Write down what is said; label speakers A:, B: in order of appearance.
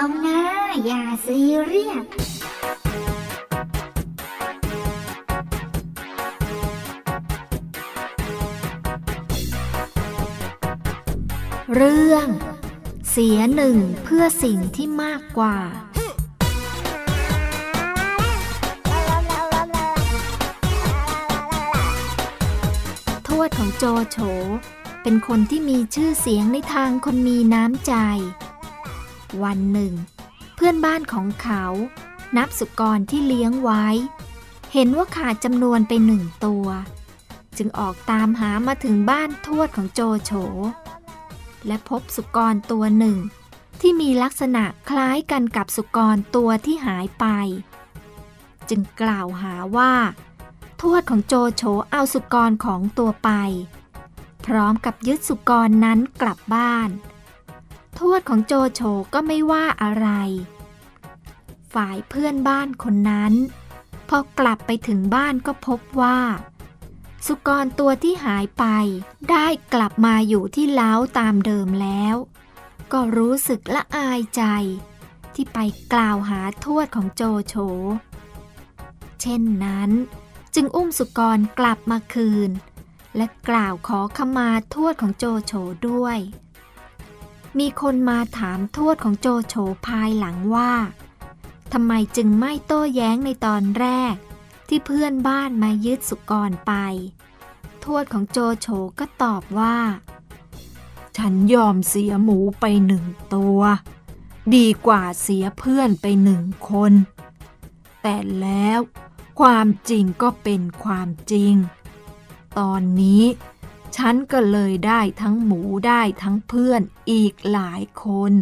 A: อย่าซีเรียส
B: เรื่อง เสียหนึ่งเพื่อสิ่งที่มากกว่าทวดของโจโฉเป็นคนที่มีชื่อเสียงในทางคนมีน้ำใจ วันหนึ่ง เพื่อนบ้านของเขา นับสุกรที่เลี้ยงไว้ เห็นว่าขาดจำนวนไปหนึ่งตัว จึงออกตามหามาถึงบ้านทวดของโจโฉ และพบสุกรตัวหนึ่ง ที่มีลักษณะคล้ายกันกับสุกรตัวที่หายไป จึงกล่าวหาว่า ทวดของโจโฉเอาสุกรของตัวไป พร้อมกับยึดสุกรนั้นกลับบ้าน ทวดของโจโฉก็ไม่ว่าอะไร ฝ่ายเพื่อนบ้านคนนั้น พอกลับไปถึงบ้านก็พบว่า สุกรตัวที่หายไปได้กลับมาอยู่ที่เล้าตามเดิมแล้ว ก็รู้สึกละอายใจ ที่ไปกล่าวหาทวดของโจโฉ เช่นนั้นจึงอุ้มสุกรกลับมาคืน และกล่าวขอขมาทวดของโจโฉด้วย มีคนมาถามทวดของโจโฉภายหลังว่าทำไมจึงไม่โต้แย้งในตอนแรก ที่เพื่อนบ้านมายึดสุกรไป ทวดของโจโฉก็ตอบว่า
C: ฉันยอมเสียหมูไปหนึ่งตัว ดีกว่าเสียเพื่อนไปหนึ่งคน แต่แล้วความจริงก็เป็นความจริง ตอนนี้ ฉันก็เลยได้ทั้งหมูได้ทั้งเพื่อนอีกหลายคน